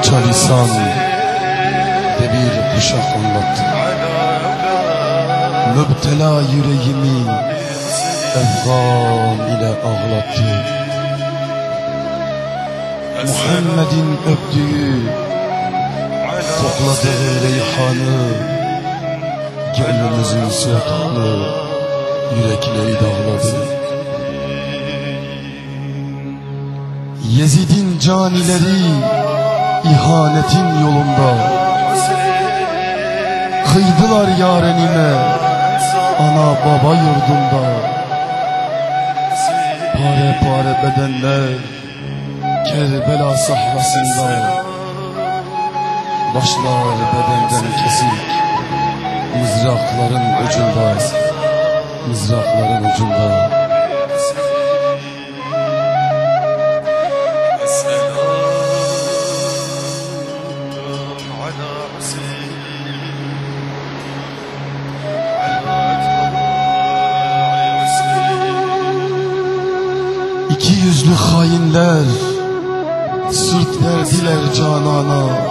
parça lisan ve bir kuşak anlattı. Müptela yüreğimi evgam ile ağlattı. Muhammed'in öptüğü, kokladığı reyhanı, gönlümüzün sultanı, yürekleri dağladı. Yezid'in canileri ihanetin yolunda. Kıydılar yarenime ana baba yurdunda. Pare pare bedenler Kerbela sahrasında. Başlar bedenden kesik. Mızrakların ucunda. Mızrakların ucunda İki yüzlü hainler sırt verdiler canana.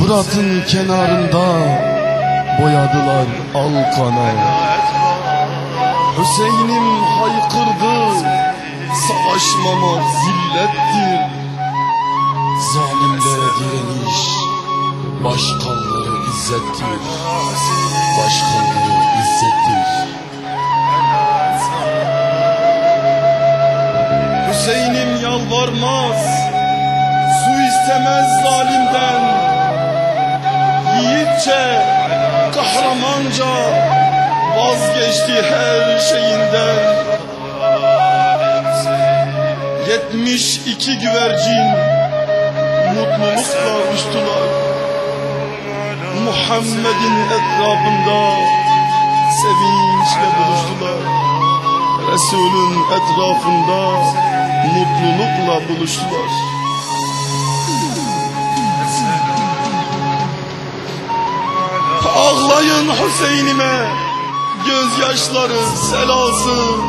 Fırat'ın kenarında boyadılar alkana Hüseyin'im haykırdı savaşmamak zillettir. Zalimlere direniş başkanları izzettir. Başkanları izzettir. Hüseyin'im yalvarmaz Su istemez zalimden. Yiğitçe Kahramanca Vazgeçti her şeyinden. Yetmiş iki güvercin Mutlulukla uçtular Muhammed'in etrafında Sevinçle buluştular Resulün etrafında mutlulukla buluştular. Ağlayın Hüseyin'ime, gözyaşları sel alsın.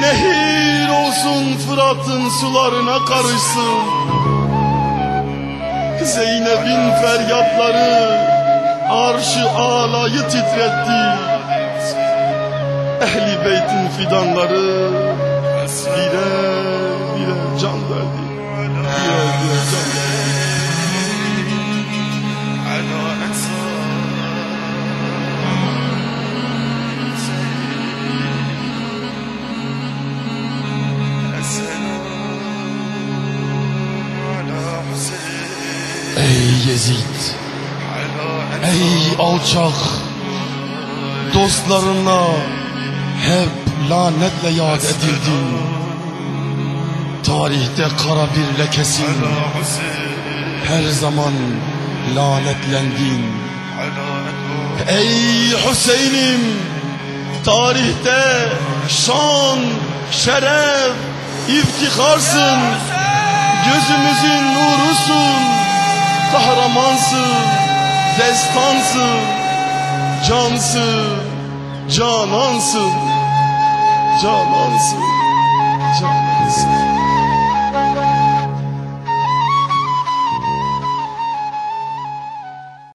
Nehir olsun Fırat'ın sularına karışsın. Zeynep'in feryatları arşı alayı titretti. Ehli beytin fidanları bire bire can verdi. Bire bire can verdi. Ey Yezid, ey alçak, dostlarına hep lanetle yad edildin. Tarihte kara bir lekesin, her zaman lanetlendin. Ey Hüseyin'im, tarihte şan, şeref, iftiharsın. Gözümüzün nurusun, kahramansın, destansın, cansın, canansın, canansın.